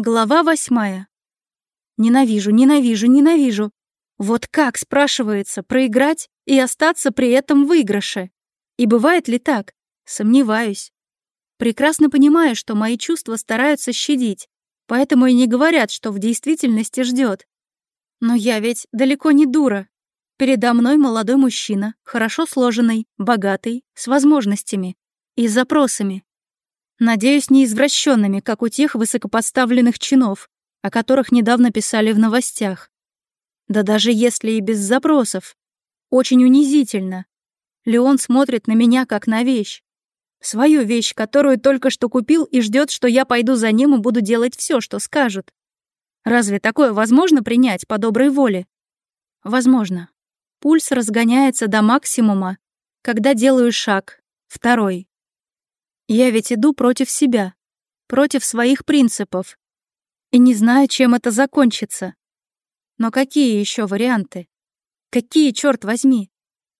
Глава восьмая. Ненавижу, ненавижу, ненавижу. Вот как, спрашивается, проиграть и остаться при этом в выигрыше? И бывает ли так? Сомневаюсь. Прекрасно понимаю, что мои чувства стараются щадить, поэтому и не говорят, что в действительности ждет. Но я ведь далеко не дура. Передо мной молодой мужчина, хорошо сложенный, богатый, с возможностями и запросами. Надеюсь, не извращенными, как у тех высокопоставленных чинов, о которых недавно писали в новостях. Да даже если и без запросов. Очень унизительно. Леон смотрит на меня как на вещь. Свою вещь, которую только что купил и ждет, что я пойду за ним и буду делать все, что скажут. Разве такое возможно принять по доброй воле? Возможно. Пульс разгоняется до максимума, когда делаю шаг, второй. Я ведь иду против себя, против своих принципов. И не знаю, чем это закончится. Но какие еще варианты? Какие, черт возьми?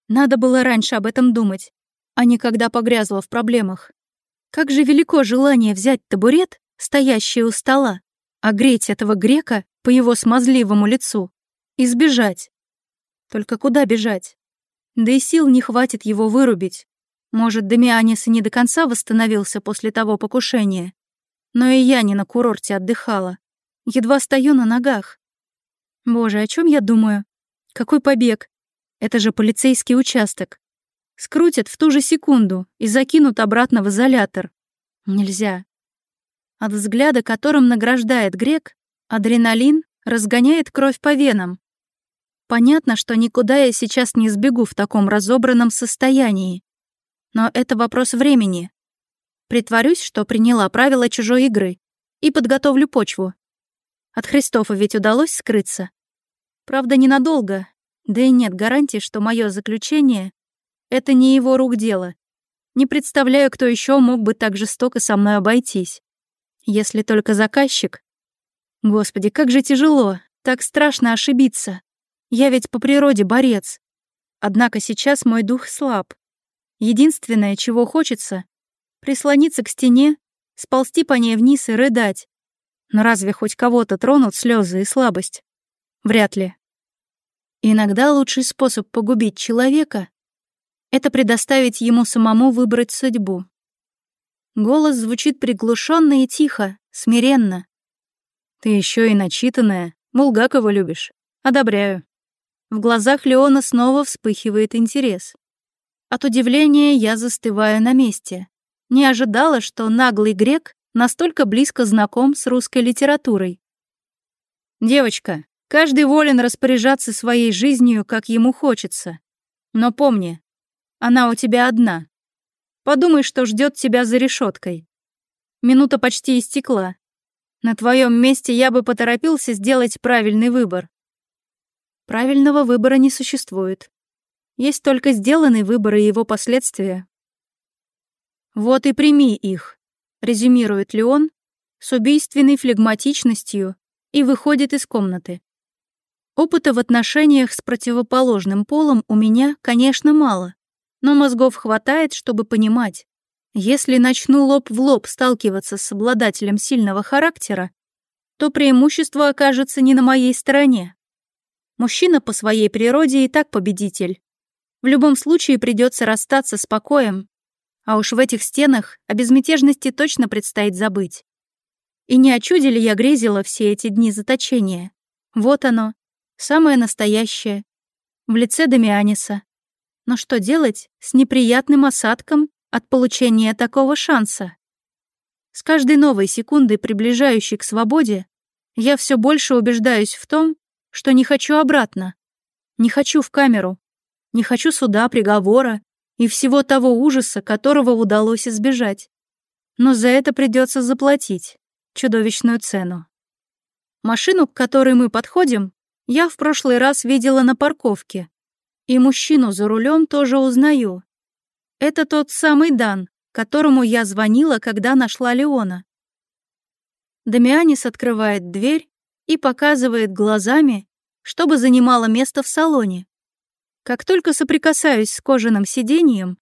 Надо было раньше об этом думать, а не когда погрязла в проблемах. Как же велико желание взять табурет, стоящий у стола, огреть этого грека по его смазливому лицу и сбежать. Только куда бежать? Да и сил не хватит его вырубить. Может, Дамианис и не до конца восстановился после того покушения. Но и я не на курорте отдыхала. Едва стою на ногах. Боже, о чем я думаю? Какой побег? Это же полицейский участок. Скрутят в ту же секунду и закинут обратно в изолятор. Нельзя. От взгляда, которым награждает грек, адреналин разгоняет кровь по венам. Понятно, что никуда я сейчас не сбегу в таком разобранном состоянии но это вопрос времени. Притворюсь, что приняла правила чужой игры и подготовлю почву. От Христофа ведь удалось скрыться. Правда, ненадолго, да и нет гарантии, что мое заключение — это не его рук дело. Не представляю, кто еще мог бы так жестоко со мной обойтись. Если только заказчик. Господи, как же тяжело, так страшно ошибиться. Я ведь по природе борец. Однако сейчас мой дух слаб. Единственное, чего хочется — прислониться к стене, сползти по ней вниз и рыдать. Но разве хоть кого-то тронут слезы и слабость? Вряд ли. Иногда лучший способ погубить человека — это предоставить ему самому выбрать судьбу. Голос звучит приглушенно и тихо, смиренно. «Ты еще и начитанная, Булгакова любишь. Одобряю». В глазах Леона снова вспыхивает интерес. От удивления я застываю на месте. Не ожидала, что наглый грек настолько близко знаком с русской литературой. «Девочка, каждый волен распоряжаться своей жизнью, как ему хочется. Но помни, она у тебя одна. Подумай, что ждет тебя за решеткой. Минута почти истекла. На твоем месте я бы поторопился сделать правильный выбор. Правильного выбора не существует. Есть только сделанный выбор и его последствия. «Вот и прими их», — резюмирует Леон с убийственной флегматичностью и выходит из комнаты. Опыта в отношениях с противоположным полом у меня, конечно, мало, но мозгов хватает, чтобы понимать. Если начну лоб в лоб сталкиваться с обладателем сильного характера, то преимущество окажется не на моей стороне. Мужчина по своей природе и так победитель. В любом случае придется расстаться с покоем, а уж в этих стенах о безмятежности точно предстоит забыть. И не очудили я грезила все эти дни заточения? Вот оно, самое настоящее, в лице Дамианиса. Но что делать с неприятным осадком от получения такого шанса? С каждой новой секундой, приближающей к свободе, я все больше убеждаюсь в том, что не хочу обратно. Не хочу в камеру. Не хочу суда, приговора и всего того ужаса, которого удалось избежать. Но за это придется заплатить чудовищную цену. Машину, к которой мы подходим, я в прошлый раз видела на парковке. И мужчину за рулем тоже узнаю. Это тот самый Дан, которому я звонила, когда нашла Леона. Дамианис открывает дверь и показывает глазами, чтобы занимала место в салоне. Как только соприкасаюсь с кожаным сиденьем,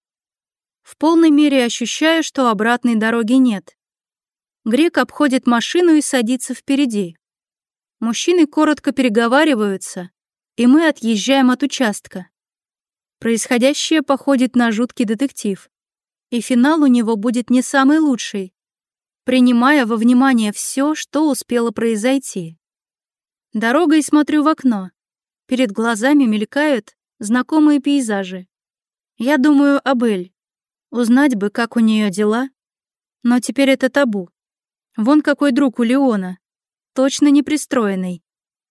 в полной мере ощущаю, что обратной дороги нет. Грек обходит машину и садится впереди. Мужчины коротко переговариваются, и мы отъезжаем от участка. Происходящее походит на жуткий детектив, и финал у него будет не самый лучший, принимая во внимание все, что успело произойти. Дорогой смотрю в окно. Перед глазами мелькают знакомые пейзажи. Я думаю об Эль. Узнать бы, как у нее дела. Но теперь это табу. Вон какой друг у Леона. Точно непристроенный.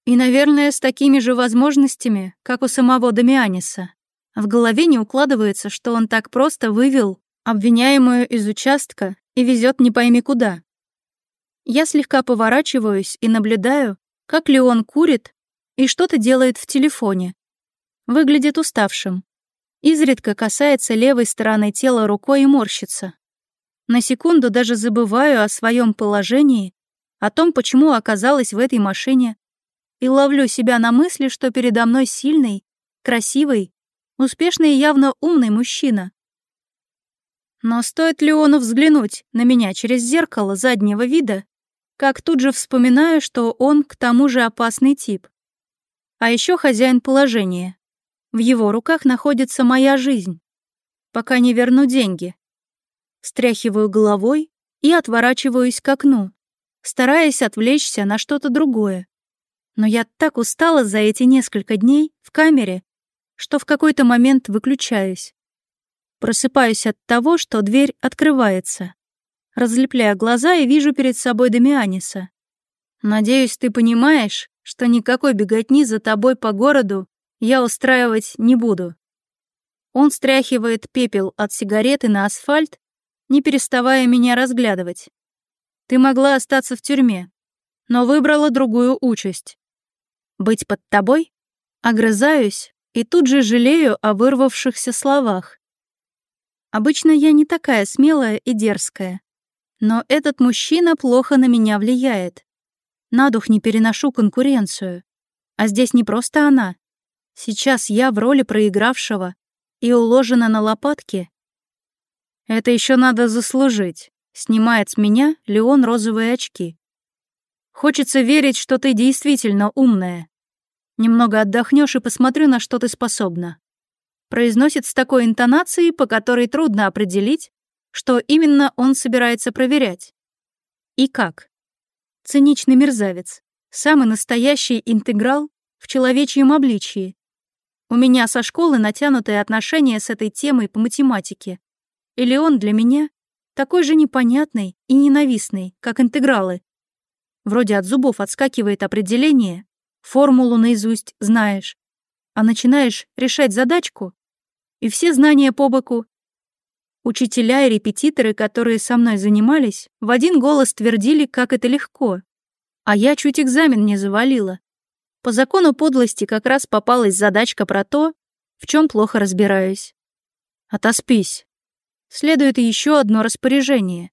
И, наверное, с такими же возможностями, как у самого Дамианиса. В голове не укладывается, что он так просто вывел обвиняемую из участка и везет не пойми куда. Я слегка поворачиваюсь и наблюдаю, как Леон курит и что-то делает в телефоне, Выглядит уставшим. Изредка касается левой стороны тела рукой и морщится. На секунду даже забываю о своем положении, о том, почему оказалась в этой машине, и ловлю себя на мысли, что передо мной сильный, красивый, успешный и явно умный мужчина. Но стоит Леону взглянуть на меня через зеркало заднего вида, как тут же вспоминаю, что он к тому же опасный тип. А еще хозяин положения. В его руках находится моя жизнь. Пока не верну деньги. Стряхиваю головой и отворачиваюсь к окну, стараясь отвлечься на что-то другое. Но я так устала за эти несколько дней в камере, что в какой-то момент выключаюсь. Просыпаюсь от того, что дверь открывается. Разлепляя глаза и вижу перед собой Дамианиса. «Надеюсь, ты понимаешь, что никакой беготни за тобой по городу я устраивать не буду. Он стряхивает пепел от сигареты на асфальт, не переставая меня разглядывать. Ты могла остаться в тюрьме, но выбрала другую участь. Быть под тобой? Огрызаюсь и тут же жалею о вырвавшихся словах. Обычно я не такая смелая и дерзкая. Но этот мужчина плохо на меня влияет. На дух не переношу конкуренцию. А здесь не просто она, Сейчас я в роли проигравшего и уложена на лопатки. Это еще надо заслужить. Снимает с меня Леон розовые очки. Хочется верить, что ты действительно умная. Немного отдохнешь и посмотрю, на что ты способна. Произносит с такой интонацией, по которой трудно определить, что именно он собирается проверять. И как? Циничный мерзавец. Самый настоящий интеграл в человечьем обличии. У меня со школы натянутые отношения с этой темой по математике. Или он для меня такой же непонятный и ненавистный, как интегралы. Вроде от зубов отскакивает определение, формулу наизусть знаешь, а начинаешь решать задачку, и все знания по боку. Учителя и репетиторы, которые со мной занимались, в один голос твердили, как это легко. А я чуть экзамен не завалила. По закону подлости как раз попалась задачка про то, в чем плохо разбираюсь. Отоспись. Следует еще одно распоряжение.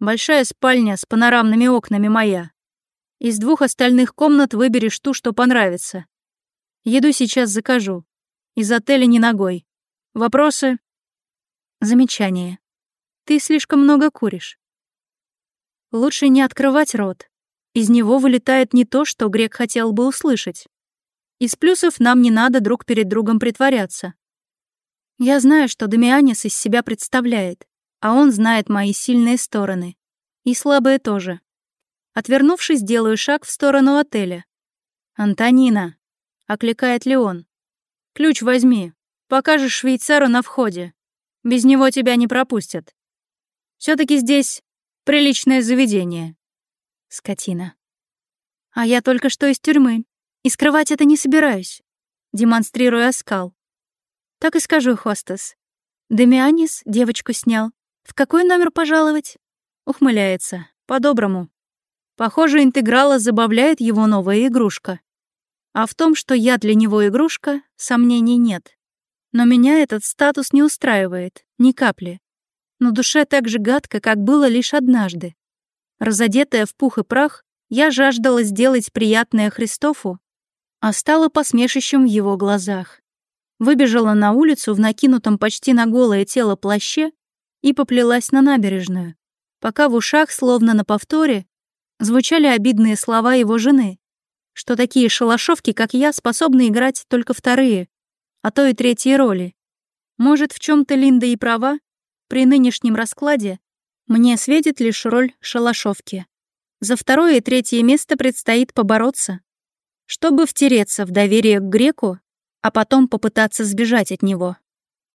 Большая спальня с панорамными окнами моя. Из двух остальных комнат выберешь ту, что понравится. Еду сейчас закажу. Из отеля не ногой. Вопросы? Замечание. Ты слишком много куришь. Лучше не открывать рот. Из него вылетает не то, что Грек хотел бы услышать. Из плюсов нам не надо друг перед другом притворяться. Я знаю, что Дамианис из себя представляет, а он знает мои сильные стороны. И слабые тоже. Отвернувшись, делаю шаг в сторону отеля. «Антонина!» — окликает Леон. «Ключ возьми. Покажешь швейцару на входе. Без него тебя не пропустят. все таки здесь приличное заведение». Скотина. А я только что из тюрьмы. И скрывать это не собираюсь. Демонстрирую оскал. Так и скажу, хостес. Демианис девочку снял. В какой номер пожаловать? Ухмыляется. По-доброму. Похоже, интеграла забавляет его новая игрушка. А в том, что я для него игрушка, сомнений нет. Но меня этот статус не устраивает, ни капли. Но душе так же гадко, как было лишь однажды, Разодетая в пух и прах, я жаждала сделать приятное Христофу, а стала посмешищем в его глазах. Выбежала на улицу в накинутом почти на голое тело плаще и поплелась на набережную, пока в ушах, словно на повторе, звучали обидные слова его жены, что такие шалашовки, как я, способны играть только вторые, а то и третьи роли. Может, в чем то Линда и права, при нынешнем раскладе мне светит лишь роль шалашовки. За второе и третье место предстоит побороться, чтобы втереться в доверие к греку, а потом попытаться сбежать от него.